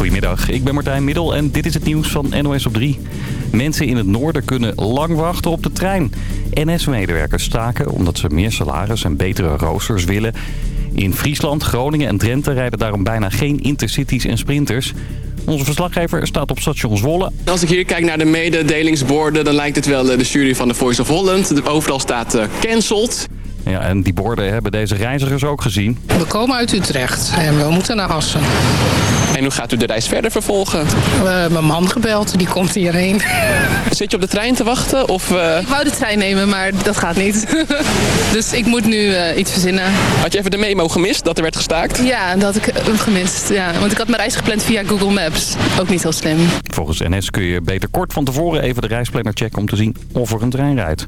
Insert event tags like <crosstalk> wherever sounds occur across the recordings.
Goedemiddag, ik ben Martijn Middel en dit is het nieuws van NOS op 3. Mensen in het noorden kunnen lang wachten op de trein. NS-medewerkers staken omdat ze meer salaris en betere roosters willen. In Friesland, Groningen en Drenthe rijden daarom bijna geen intercities en sprinters. Onze verslaggever staat op station Zwolle. Als ik hier kijk naar de mededelingsborden, dan lijkt het wel eh, de jury van de Voice of Holland. Overal staat uh, cancelled. Ja, en die borden hebben deze reizigers ook gezien. We komen uit Utrecht en we moeten naar Assen. En hoe gaat u de reis verder vervolgen? We hebben mijn man gebeld, die komt hierheen. Zit je op de trein te wachten? Of, uh... Ik wou de trein nemen, maar dat gaat niet. <laughs> dus ik moet nu uh, iets verzinnen. Had je even de memo gemist dat er werd gestaakt? Ja, dat had ik hem gemist. Ja, want ik had mijn reis gepland via Google Maps. Ook niet heel slim. Volgens NS kun je beter kort van tevoren even de reisplanner checken om te zien of er een trein rijdt.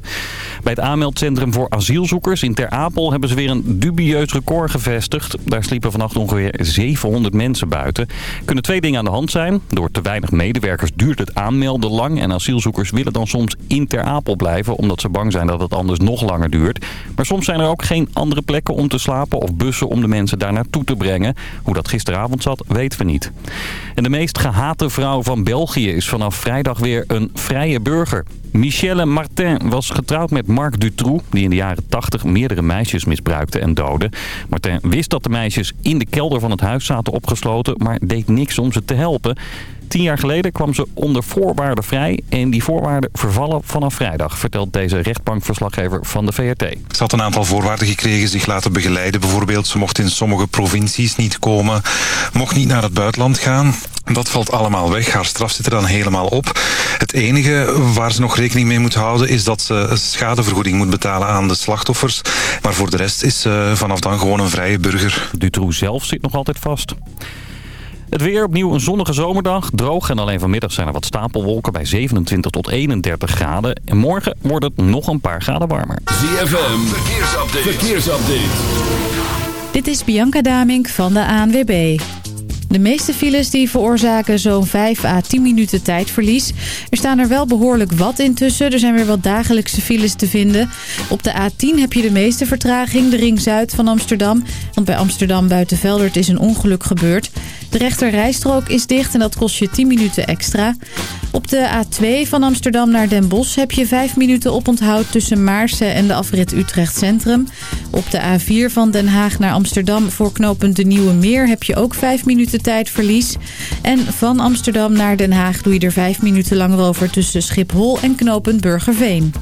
Bij het aanmeldcentrum voor asielzoekers in Ter Apel hebben ze weer een dubieus record gevestigd. Daar sliepen vannacht ongeveer 700 mensen buiten. Kunnen twee dingen aan de hand zijn. Door te weinig medewerkers duurt het aanmelden lang. En asielzoekers willen dan soms in Ter Apel blijven. Omdat ze bang zijn dat het anders nog langer duurt. Maar soms zijn er ook geen andere plekken om te slapen. Of bussen om de mensen daar naartoe te brengen. Hoe dat gisteravond zat, weten we niet. En de meest gehate vrouw van België is vanaf vrijdag weer een vrije burger. Michelle Martin was getrouwd met Marc Dutroux, die in de jaren 80 meerdere meisjes misbruikte en doodde. Martin wist dat de meisjes in de kelder van het huis zaten opgesloten, maar deed niks om ze te helpen. Tien jaar geleden kwam ze onder voorwaarden vrij en die voorwaarden vervallen vanaf vrijdag, vertelt deze rechtbankverslaggever van de VRT. Ze had een aantal voorwaarden gekregen, zich laten begeleiden bijvoorbeeld. Ze mocht in sommige provincies niet komen, mocht niet naar het buitenland gaan. Dat valt allemaal weg. Haar straf zit er dan helemaal op. Het enige waar ze nog rekening mee moet houden is dat ze schadevergoeding moet betalen aan de slachtoffers. Maar voor de rest is ze vanaf dan gewoon een vrije burger. Dutroux zelf zit nog altijd vast. Het weer opnieuw een zonnige zomerdag. Droog en alleen vanmiddag zijn er wat stapelwolken bij 27 tot 31 graden. En morgen wordt het nog een paar graden warmer. ZFM, verkeersupdate. verkeersupdate. Dit is Bianca Damink van de ANWB. De meeste files die veroorzaken zo'n 5 à 10 minuten tijdverlies. Er staan er wel behoorlijk wat intussen. Er zijn weer wat dagelijkse files te vinden. Op de A10 heb je de meeste vertraging, de ring zuid van Amsterdam. Want bij Amsterdam buiten Veldert is een ongeluk gebeurd. De rechter rijstrook is dicht en dat kost je 10 minuten extra. Op de A2 van Amsterdam naar Den Bosch heb je 5 minuten oponthoud tussen Maarsen en de afrit Utrecht Centrum. Op de A4 van Den Haag naar Amsterdam voor knooppunt De Nieuwe Meer heb je ook 5 minuten tijdverlies. En van Amsterdam naar Den Haag doe je er 5 minuten langer over tussen Schiphol en knooppunt Burgerveen.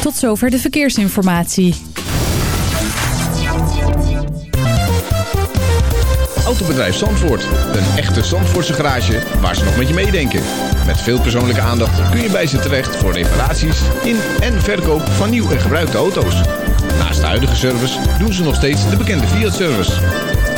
Tot zover de verkeersinformatie. Autobedrijf Zandvoort. Een echte Zandvoortse garage waar ze nog met je meedenken. Met veel persoonlijke aandacht kun je bij ze terecht voor reparaties in en verkoop van nieuw en gebruikte auto's. Naast de huidige service doen ze nog steeds de bekende Fiat-service.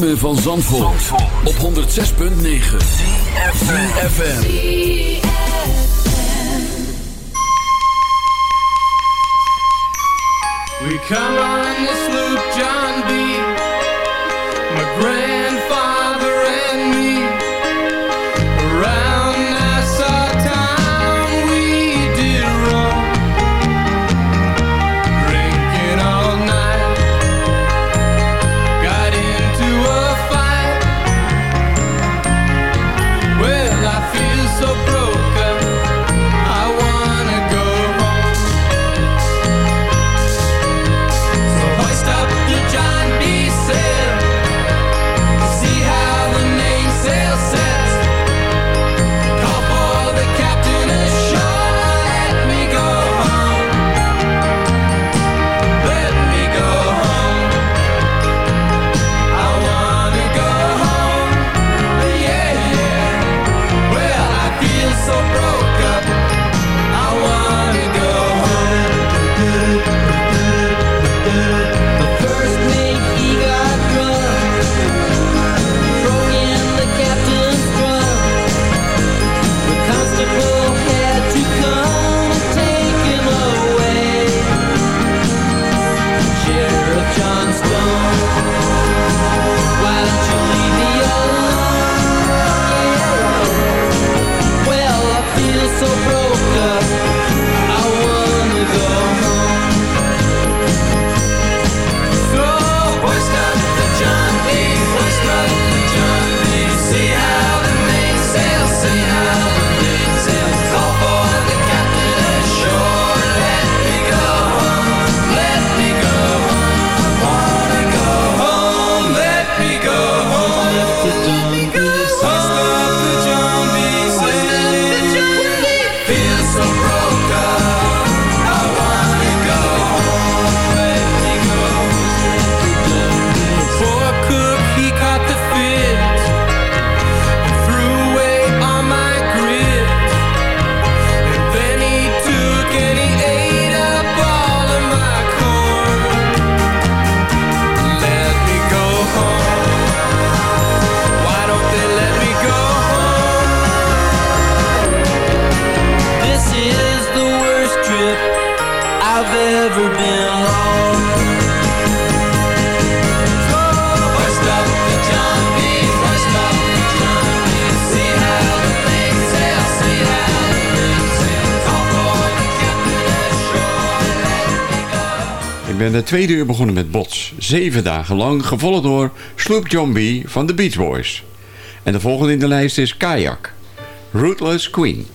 Ritme van Zandvoort, op 106.9 FM. We come on the sloop John B. My grandfather en het tweede uur begonnen met Bots. Zeven dagen lang, gevolgd door Sloop John B. van de Beach Boys. En de volgende in de lijst is Kayak. Rootless Queen.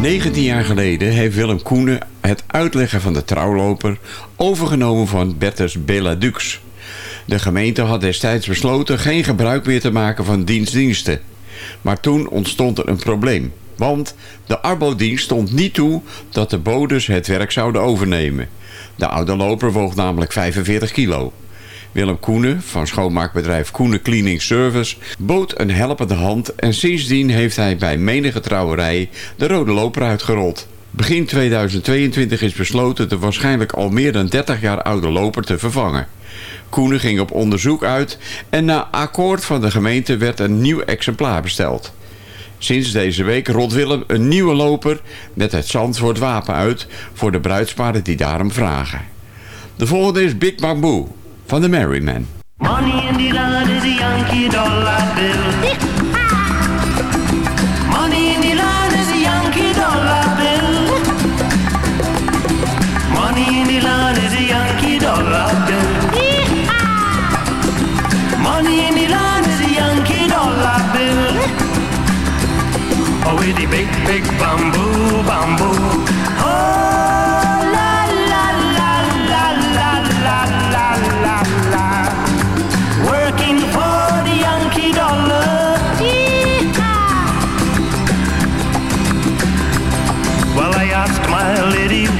19 jaar geleden heeft Willem Koenen het uitleggen van de trouwloper overgenomen van Bertus Beladux. De gemeente had destijds besloten geen gebruik meer te maken van dienstdiensten. Maar toen ontstond er een probleem. Want de arbodienst stond niet toe dat de bodes het werk zouden overnemen. De oude loper woog namelijk 45 kilo. Willem Koenen van schoonmaakbedrijf Koenen Cleaning Service bood een helpende hand en sindsdien heeft hij bij menige trouwerij de rode loper uitgerold. Begin 2022 is besloten de waarschijnlijk al meer dan 30 jaar oude loper te vervangen. Koenen ging op onderzoek uit en na akkoord van de gemeente werd een nieuw exemplaar besteld. Sinds deze week rolt Willem een nieuwe loper met het Zandvoort wapen uit voor de bruidsparen die daarom vragen. De volgende is Big Bamboo van de. Money in the land is a Yankee dollar bill.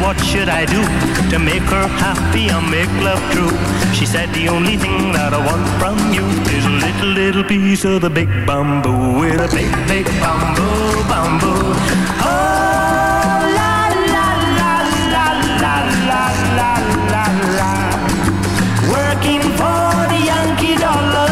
What should I do to make her happy and make love true? She said, the only thing that I want from you is a little, little piece of the big bamboo with a big, big bamboo, bamboo. Oh, la, la, la, la, la, la, la, la. Working for the Yankee dollar.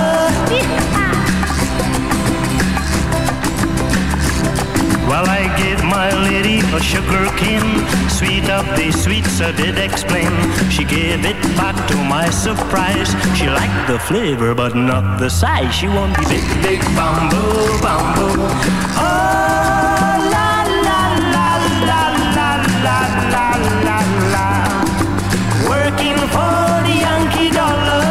Well, I gave my lady a sugar cane, sweet of the sweets I did explain. She gave it back to my surprise. She liked the flavor, but not the size. She wanted the big, big bamboo, bamboo. Oh, la, la, la, la, la, la, la, la, la. Working for the Yankee dollar.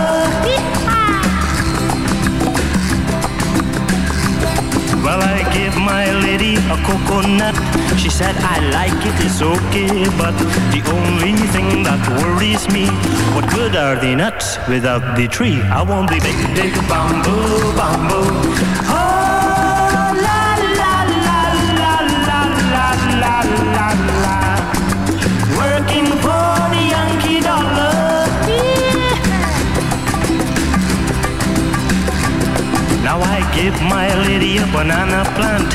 Well, I gave my lady a coconut said I like it, it's okay, but the only thing that worries me, what good are the nuts without the tree? I want the big, big bamboo, bamboo. Oh! Now I give my lady a banana plant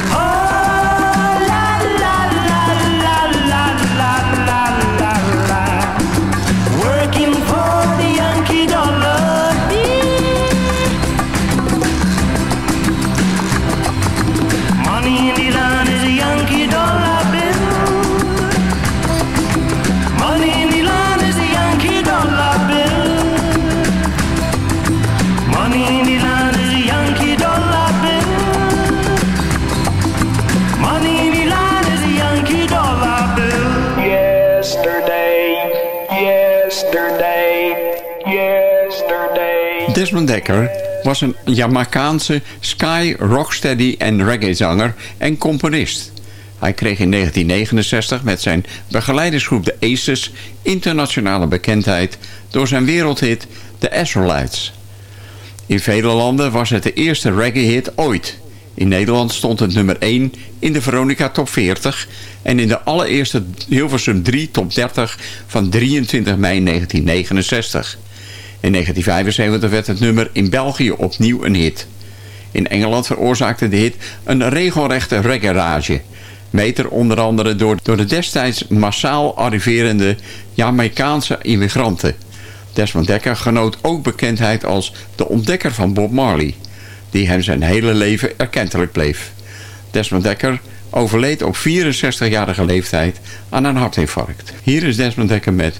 Was een Jamaicaanse sky, rocksteady en reggae-zanger en componist. Hij kreeg in 1969 met zijn begeleidingsgroep de Aces internationale bekendheid door zijn wereldhit The Israelites. In vele landen was het de eerste reggae-hit ooit. In Nederland stond het nummer 1 in de Veronica Top 40 en in de allereerste Hilversum 3 Top 30 van 23 mei 1969. In 1975 werd het nummer in België opnieuw een hit. In Engeland veroorzaakte de hit een regelrechte reggae-rage. Meter onder andere door, door de destijds massaal arriverende Jamaicaanse immigranten. Desmond Dekker genoot ook bekendheid als de ontdekker van Bob Marley, die hem zijn hele leven erkentelijk bleef. Desmond Dekker overleed op 64-jarige leeftijd aan een hartinfarct. Hier is Desmond Dekker met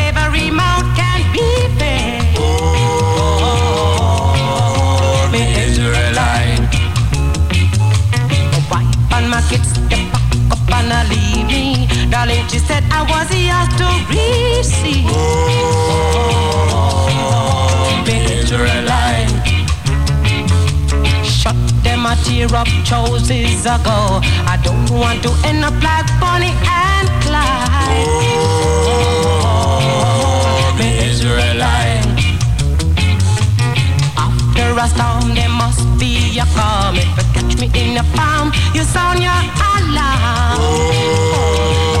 she said I was yours to receive. Oh, me Israelite. Shut them a tear up choices ago. I don't want to end up like Bonnie and Clyde. Oh, Israelite. After a storm, there must be a calm. If you catch me in the palm, you sound your alarm. Oh, the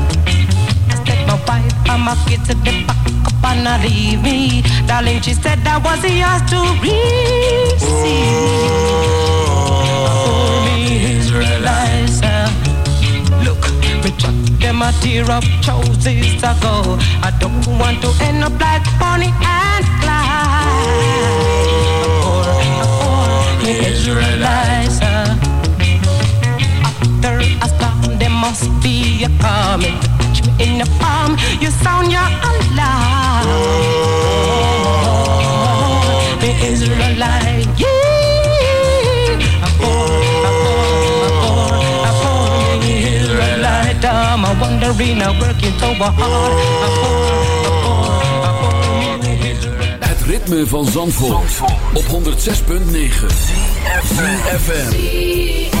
my kids at the back up and not leave me. Darling, she said I was the yours to receive. Oh, me sir. Look, me chuck them a tear up choices ago. I don't want to end up like Bonnie and Clyde. The Israelites. uh, After a storm, there must be a calm. In the palm, you sound your alarm. Oh, the Israelite. Yeah. Israelite, I'm a wandering, I'm working so hard. Het ritme van Zandvoort, op 106.9 FM.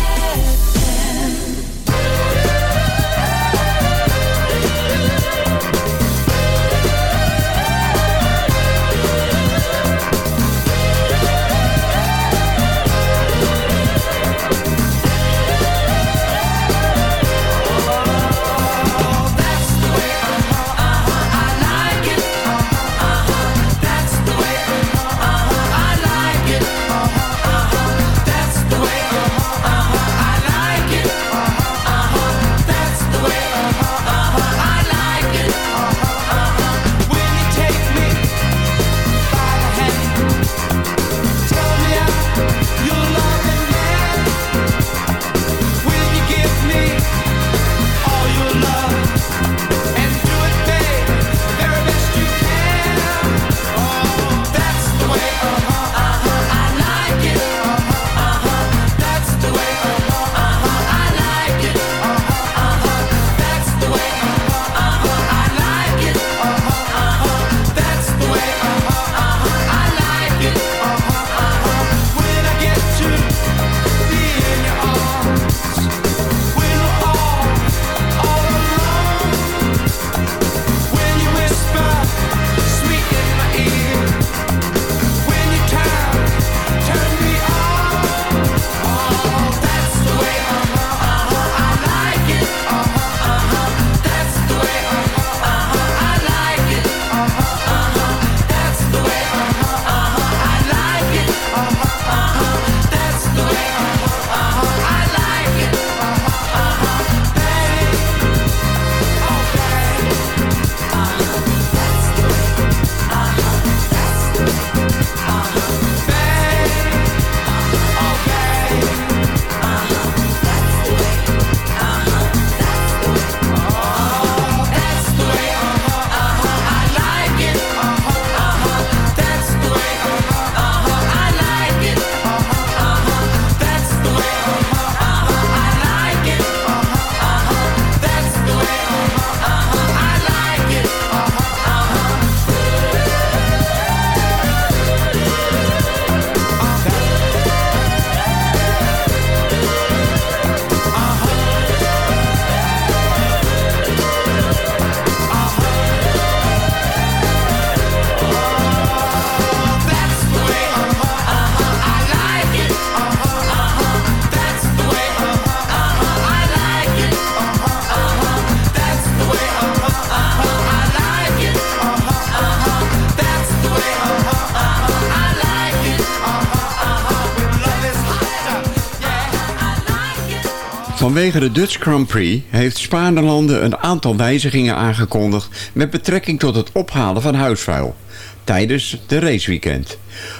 Vanwege de Dutch Grand Prix heeft Spaarlanden een aantal wijzigingen aangekondigd met betrekking tot het ophalen van huisvuil tijdens de raceweekend.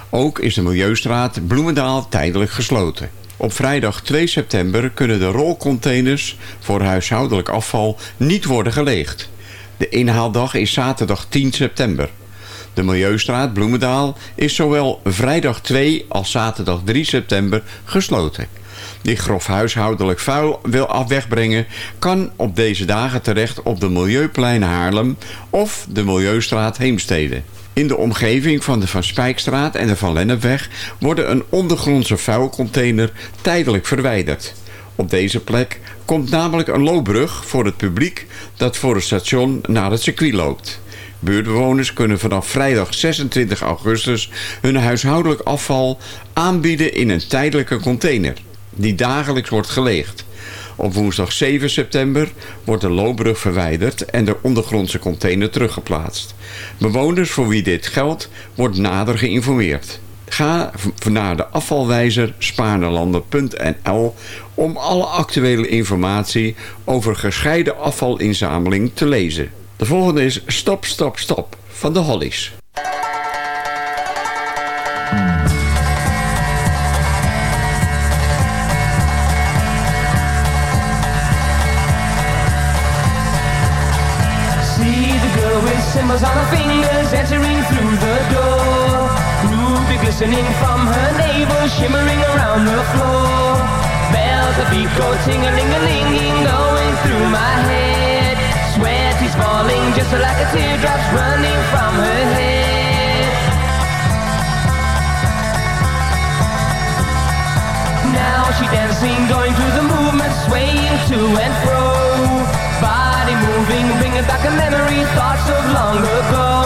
Ook is de Milieustraat Bloemendaal tijdelijk gesloten. Op vrijdag 2 september kunnen de rolcontainers voor huishoudelijk afval niet worden geleegd. De inhaaldag is zaterdag 10 september. De Milieustraat Bloemendaal is zowel vrijdag 2 als zaterdag 3 september gesloten. Die grof huishoudelijk vuil wil af wegbrengen... kan op deze dagen terecht op de Milieuplein Haarlem of de Milieustraat Heemstede. In de omgeving van de Van Spijkstraat en de Van Lennepweg... worden een ondergrondse vuilcontainer tijdelijk verwijderd. Op deze plek komt namelijk een loopbrug voor het publiek... dat voor het station naar het circuit loopt. Buurtbewoners kunnen vanaf vrijdag 26 augustus hun huishoudelijk afval aanbieden in een tijdelijke container die dagelijks wordt geleegd. Op woensdag 7 september wordt de loopbrug verwijderd en de ondergrondse container teruggeplaatst. Bewoners voor wie dit geldt wordt nader geïnformeerd. Ga naar de afvalwijzer spaarnelanden.nl om alle actuele informatie over gescheiden afvalinzameling te lezen. De volgende is Stop, Stop, Stop van de Hollies. Symbols on her fingers entering through the door. Ruby glistening from her navel, shimmering around the floor. Bells of beat go ting-a-ling-a-linging, going through my head. Sweat is falling just like a teardrop's running from her head. Now she dancing, going through the movement, swaying to and fro. Body moving, bringing back a memory, thoughts of long ago.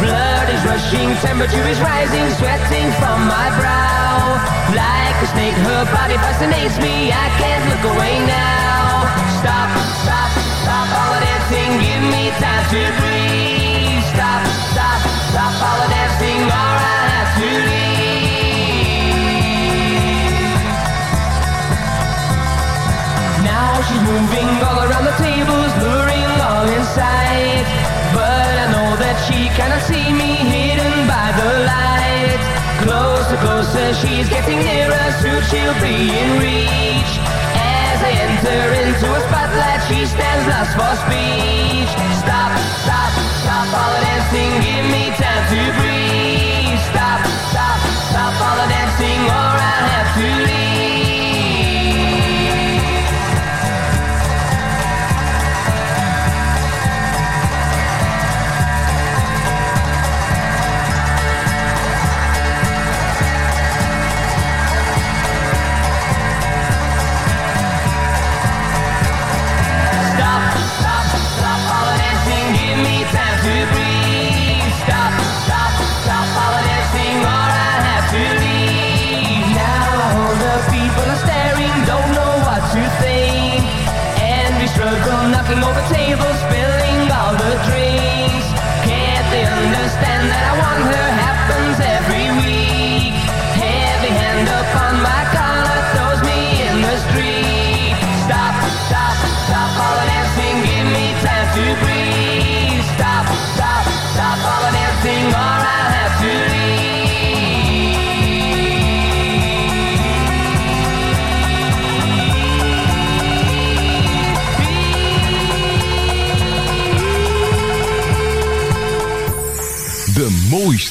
Blood is rushing, temperature is rising, sweating from my brow. Like a snake, her body fascinates me, I can't look away now. Stop, stop, stop all the dancing, give me time to breathe. She's getting nearer, soon she'll be in reach. As I enter into a spotlight, she stands lost for speech. Stop, stop, stop all the dancing, give me time to breathe.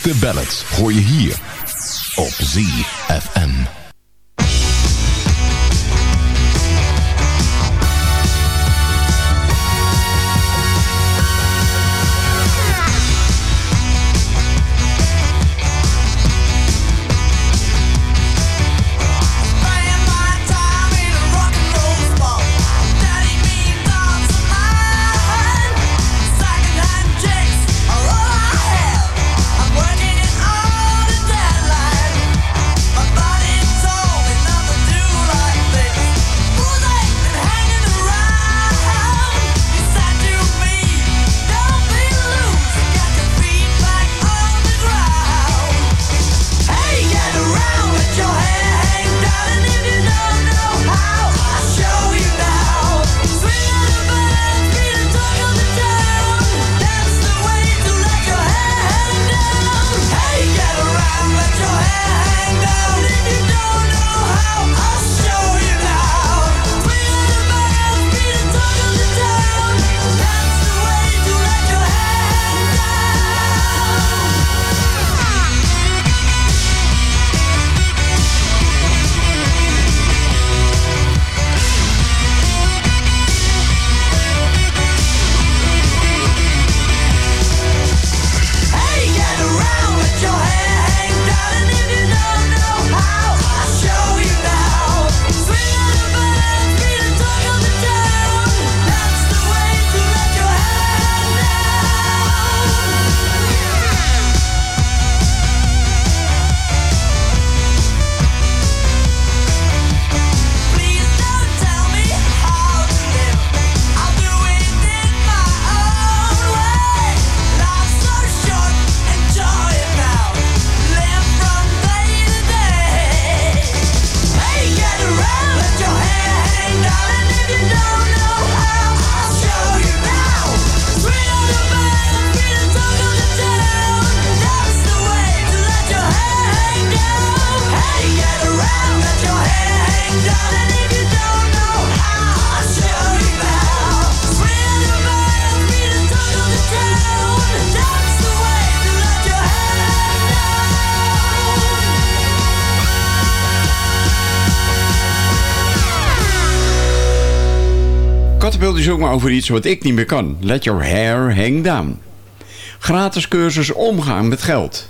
Mooiste ballads hoor je hier op ZFM. Maar over iets wat ik niet meer kan. Let your hair hang down. Gratis cursus omgaan met geld.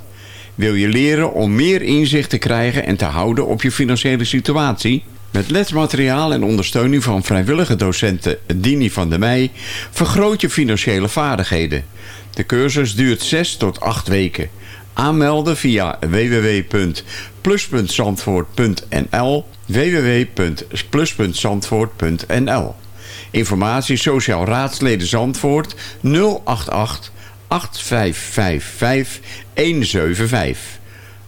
Wil je leren om meer inzicht te krijgen en te houden op je financiële situatie? Met lesmateriaal en ondersteuning van vrijwillige docenten Dini van der Meij vergroot je financiële vaardigheden. De cursus duurt 6 tot 8 weken. Aanmelden via www.plus.zandvoort.nl www.plus.zandvoort.nl Informatie Sociaal Raadsleden Zandvoort 088 8555 175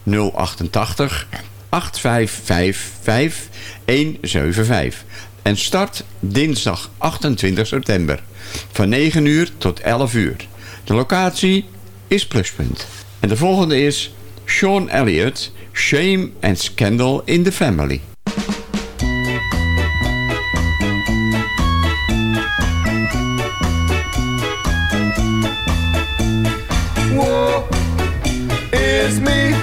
088 8555 175 en start dinsdag 28 september van 9 uur tot 11 uur. De locatie is Pluspunt. En de volgende is Sean Elliott, Shame and Scandal in the Family. Me.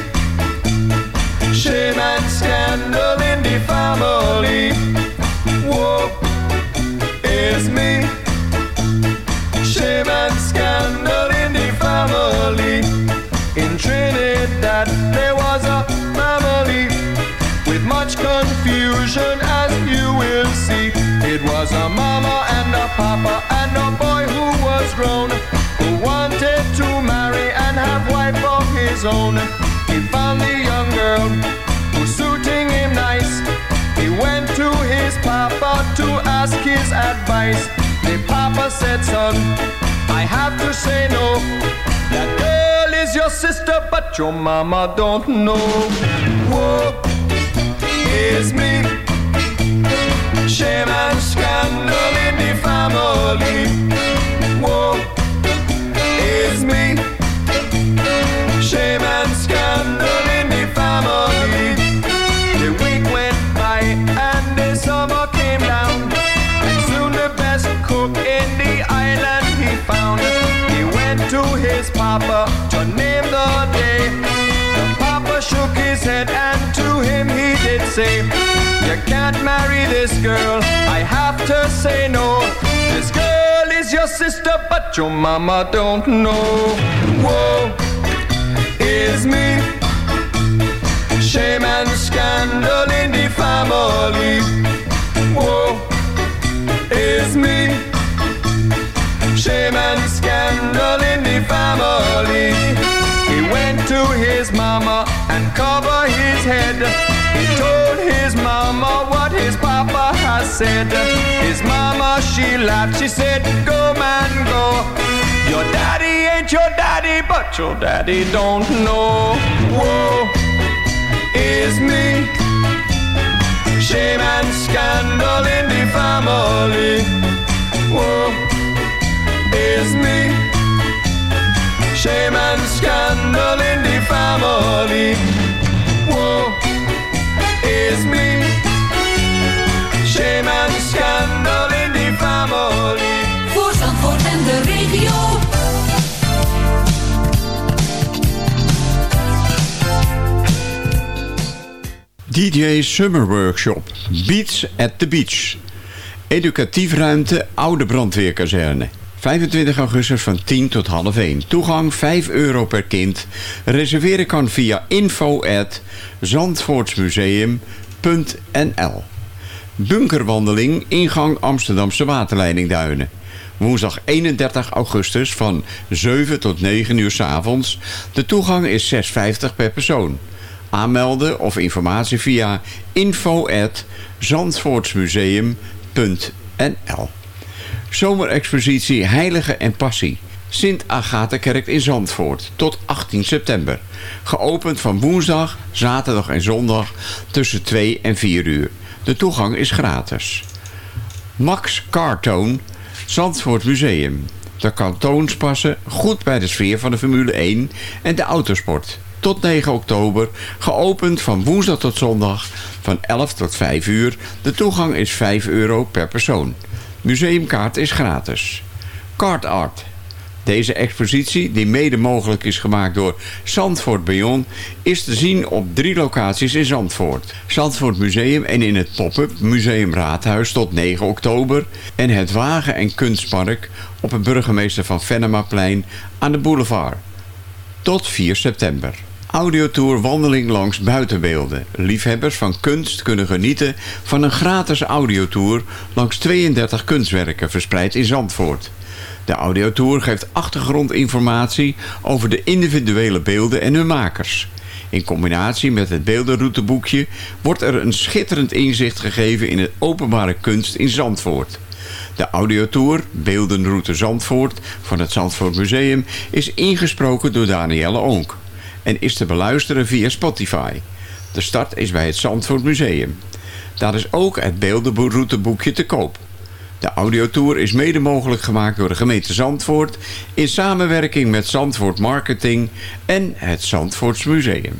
Shame and scandal in the family. Ask his advice. The papa said, son, I have to say no. That girl is your sister, but your mama don't know. Woe is me. Shame and scandal in the family. Papa to name the day. The papa shook his head and to him he did say, You can't marry this girl. I have to say no. This girl is your sister, but your mama don't know. Whoa is me. Shame and scandal in the family. Woe is me. Shame and family. He went to his mama and covered his head. He told his mama what his papa has said. His mama, she laughed, she said, Go man, go. Your daddy ain't your daddy, but your daddy don't know. Woe is me. Shame and scandal in the family. Woe is me. Shame and scandal in the family. Woe is me. Shame and scandal in the family. Voor Zandvoort en de regio. DJ Summer Workshop. Beats at the Beach. Educatief ruimte Oude Brandweerkazerne. 25 augustus van 10 tot half 1. Toegang 5 euro per kind. Reserveren kan via info at zandvoortsmuseum.nl Bunkerwandeling ingang Amsterdamse waterleidingduinen. Woensdag 31 augustus van 7 tot 9 uur s avonds. De toegang is 6,50 per persoon. Aanmelden of informatie via info at zandvoortsmuseum.nl Zomerexpositie Heilige en Passie. Sint Agatha-kerk in Zandvoort tot 18 september. Geopend van woensdag, zaterdag en zondag tussen 2 en 4 uur. De toegang is gratis. Max Cartoon, Zandvoort Museum. De kantoons passen goed bij de sfeer van de Formule 1 en de autosport. Tot 9 oktober, geopend van woensdag tot zondag van 11 tot 5 uur. De toegang is 5 euro per persoon. Museumkaart is gratis. Card Art. Deze expositie, die mede mogelijk is gemaakt door Zandvoort Beyond, is te zien op drie locaties in Zandvoort. Zandvoort Museum en in het pop-up Museum Raadhuis tot 9 oktober en het Wagen- en Kunstpark op het burgemeester van Venemaplein aan de boulevard. Tot 4 september. Audiotour Wandeling langs buitenbeelden. Liefhebbers van kunst kunnen genieten van een gratis audiotour langs 32 kunstwerken verspreid in Zandvoort. De audiotour geeft achtergrondinformatie over de individuele beelden en hun makers. In combinatie met het beeldenrouteboekje wordt er een schitterend inzicht gegeven in het openbare kunst in Zandvoort. De audiotour Beeldenroute Zandvoort van het Zandvoort Museum is ingesproken door Danielle Onk en is te beluisteren via Spotify. De start is bij het Zandvoort Museum. Daar is ook het beeldenrouteboekje te koop. De audiotour is mede mogelijk gemaakt door de gemeente Zandvoort... in samenwerking met Zandvoort Marketing en het Zandvoorts Museum.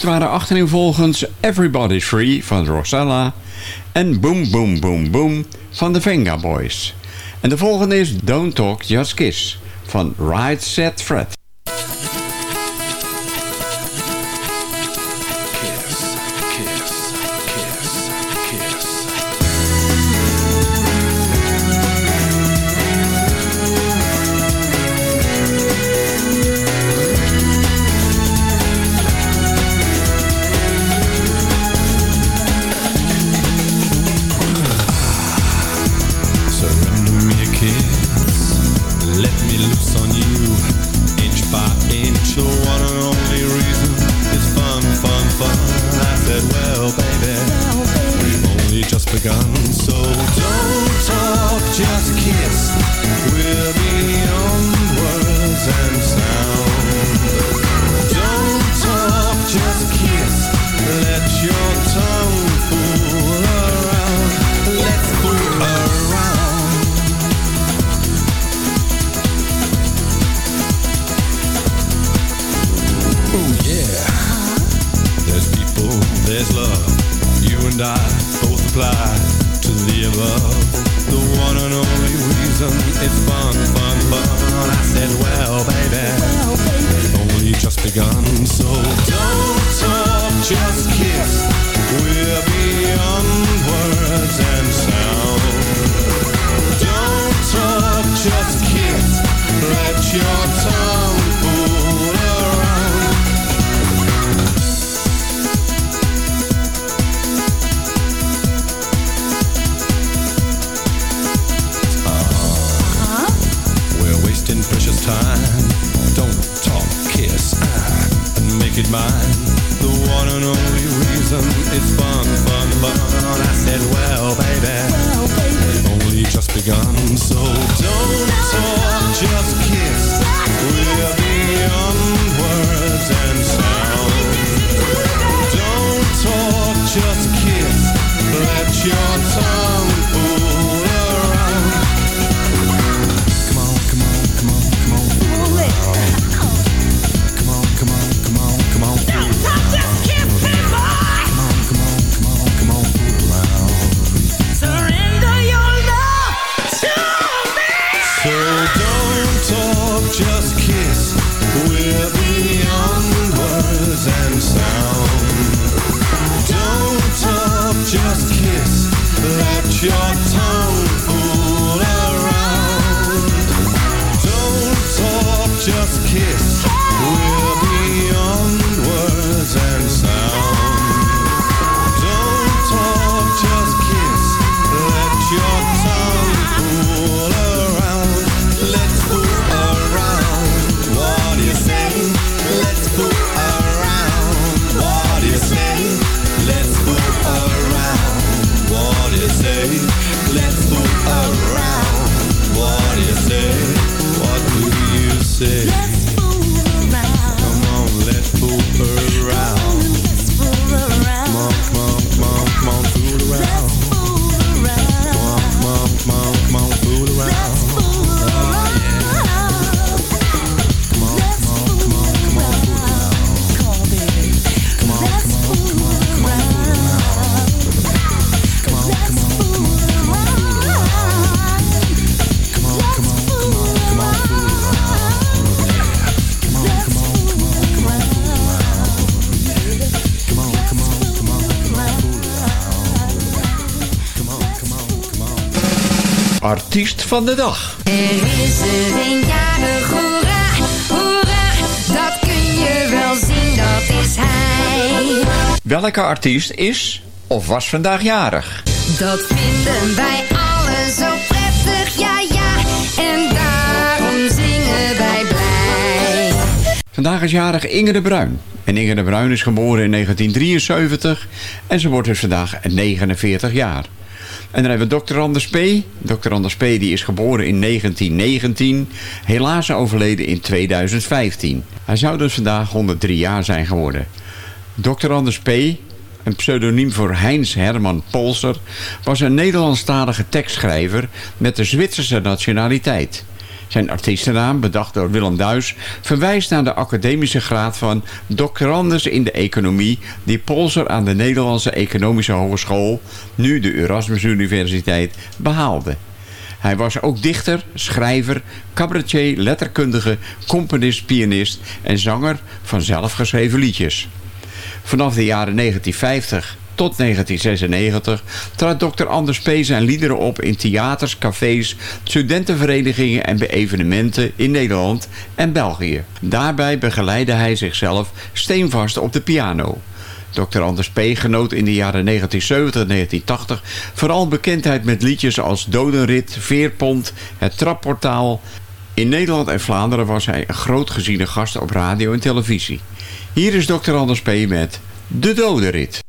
Dit waren achtereenvolgens Everybody's Free van Rosella en Boom Boom Boom Boom van de Venga Boys. En de volgende is Don't Talk Just Kiss van Right Set Fred. Only reason it's fun, fun, fun. I said, well, baby, we've only just begun. So don't talk, just kiss. We're beyond words and sound. Don't talk, just kiss. Let your tongue Artiest van de dag. Er is er een jarig, hoera, hoera, dat kun je wel zien, dat is hij. Welke artiest is of was vandaag jarig? Dat vinden wij allen zo prettig, ja ja, en daarom zingen wij blij. Vandaag is jarig Inge de Bruin. En Inge de Bruin is geboren in 1973 en ze wordt dus vandaag 49 jaar. En dan hebben we Dr. Anders P. Dr. Anders P. die is geboren in 1919, helaas overleden in 2015. Hij zou dus vandaag 103 jaar zijn geworden. Dr. Anders P., een pseudoniem voor Heinz Herman Polser, was een Nederlandstalige tekstschrijver met de Zwitserse nationaliteit. Zijn artiestennaam, bedacht door Willem Duis, verwijst naar de academische graad van doctorandus in de economie die Polser aan de Nederlandse Economische Hogeschool, nu de Erasmus Universiteit, behaalde. Hij was ook dichter, schrijver, cabaretier, letterkundige, componist, pianist en zanger van zelfgeschreven liedjes. Vanaf de jaren 1950 tot 1996 trad Dr. Anders P. zijn liederen op in theaters, cafés, studentenverenigingen en bij evenementen in Nederland en België. Daarbij begeleidde hij zichzelf steenvast op de piano. Dr. Anders P. genoot in de jaren 1970 en 1980 vooral bekendheid met liedjes als Dodenrit, Veerpont, Het Trapportaal. In Nederland en Vlaanderen was hij een groot geziene gast op radio en televisie. Hier is Dr. Anders P. met De Dodenrit.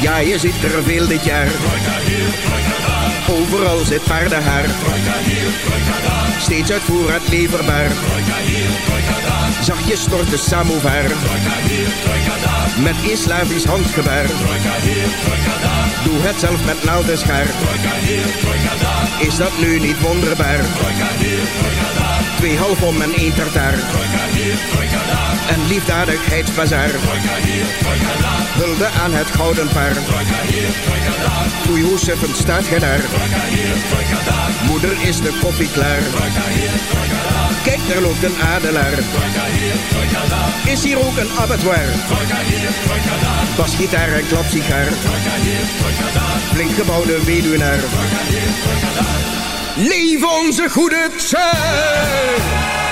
Ja, je ziet er veel dit jaar. Overal zit paardenhaar. Steeds uit voorraad leverbaar. Zachtjes stort de samovar. Met een Slavisch handgebaar. Doe het zelf met naald en schaar. Is dat nu niet wonderbaar? Twee half om en één tartaar. Een liefdadigheidsbazaar. Hulde aan het gouden paar. Oei, hoe suffend staat gij daar? Moeder is de koffie klaar. Kijk, daar loopt een adelaar. Is hier ook een abattoir? Basgitaar en klapsigaar. Flink gebouwde weduwnaar. Leef onze goede tijd!